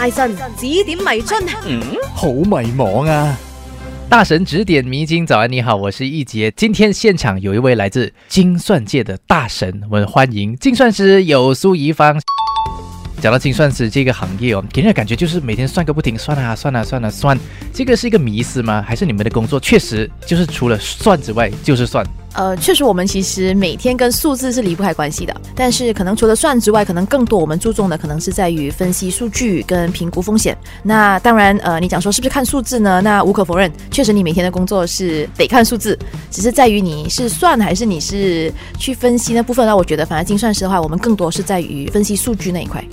大神指点迷津，嗯，好迷茫啊！大神指点迷津，早安，你好，我是易杰。今天现场有一位来自精算界的大神，我们欢迎精算师有苏怡芳。讲到精算师这个行业哦，给人的感觉就是每天算个不停，算啊算啊算啊算，这个是一个迷思吗？还是你们的工作确实就是除了算之外就是算？呃，确实我们其实每天跟数字是离不开关系的，但是可能除了算之外，可能更多我们注重的可能是在于分析数据跟评估风险。那当然，呃，你讲说是不是看数字呢？那无可否认，确实你每天的工作是得看数字，只是在于你是算还是你是去分析那部分呢？我觉得，反正精算师的话，我们更多是在于分析数据那一块。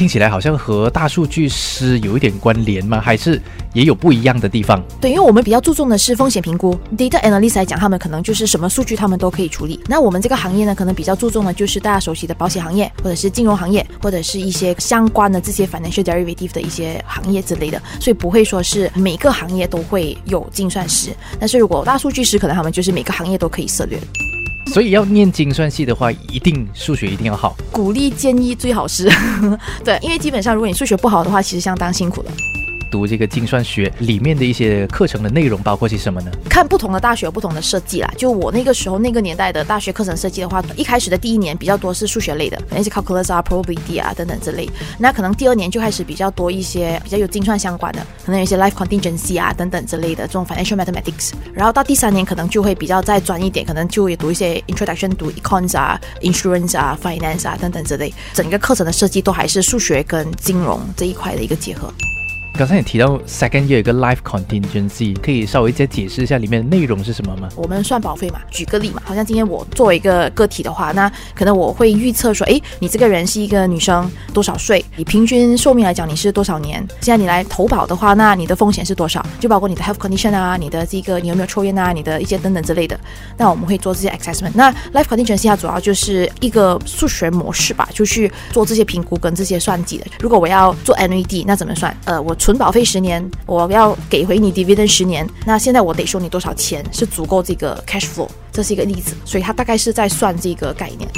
听起来好像和大数据师有一点关联吗？还是也有不一样的地方？对，因为我们比较注重的是风险评估，data analyst 来讲，他们可能就是什么数据他们都可以处理。那我们这个行业呢，可能比较注重的就是大家熟悉的保险行业，或者是金融行业，或者是一些相关的这些 financial derivative 的一些行业之类的，所以不会说是每个行业都会有精算师。但是如果大数据师，可能他们就是每个行业都可以涉猎。所以要念精算系的话，一定数学一定要好。鼓励建议最好是，对，因为基本上如果你数学不好的话，其实相当辛苦了。读这个精算学里面的一些课程的内容包括些什么呢？看不同的大学有不同的设计啦。就我那个时候那个年代的大学课程设计的话，一开始的第一年比较多是数学类的，那些 calculus 啊、probability 啊等等之类。那可能第二年就开始比较多一些比较有精算相关的，可能有一些 life contingency 啊等等之类的这种 financial mathematics。然后到第三年可能就会比较再专一点，可能就也读一些 introduction 读 econs 啊、insurance 啊、finance 啊等等之类。整个课程的设计都还是数学跟金融这一块的一个结合。刚才你提到 second year 有个 life contingency，可以稍微再解释一下里面的内容是什么吗？我们算保费嘛，举个例嘛，好像今天我作为一个个体的话，那可能我会预测说，哎，你这个人是一个女生，多少岁？以平均寿命来讲，你是多少年？现在你来投保的话，那你的风险是多少？就包括你的 health condition 啊，你的这个你有没有抽烟啊，你的一些等等之类的。那我们会做这些 assessment。那 life contingency 它主要就是一个数学模式吧，就去做这些评估跟这些算计的。如果我要做 NED，那怎么算？呃，我存存保费十年，我要给回你 dividend 十年，那现在我得收你多少钱是足够这个 cash flow？这是一个例子，所以它大概是在算这个概念。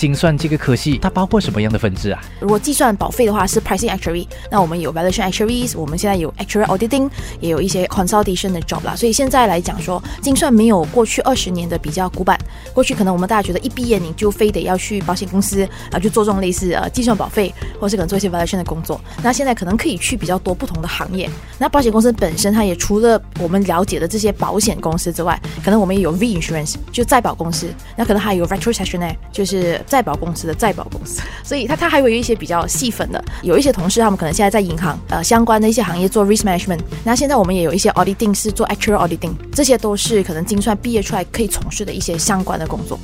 精算这个科系，它包括什么样的分支啊？如果计算保费的话，是 pricing actuary。那我们有 valuation actuaries，我们现在有 actuary auditing，也有一些 consultation 的 job 啦。所以现在来讲说，精算没有过去二十年的比较古板。过去可能我们大家觉得一毕业你就非得要去保险公司啊，去做这种类似呃计算保费，或是可能做一些 valuation 的工作。那现在可能可以去比较多不同的行业。那保险公司本身它也除了我们了解的这些保险公司之外，可能我们也有 reinsurance，就再保公司。那可能还有 retrocession，就是。再保公司的再保公司，所以他他还有一些比较细分的，有一些同事他们可能现在在银行呃相关的一些行业做 risk management，那现在我们也有一些 auditing 是做 actual auditing，这些都是可能精算毕业出来可以从事的一些相关的工作。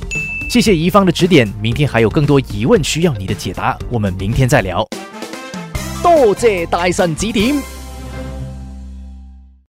谢谢怡芳的指点，明天还有更多疑问需要你的解答，我们明天再聊。多谢大神指点。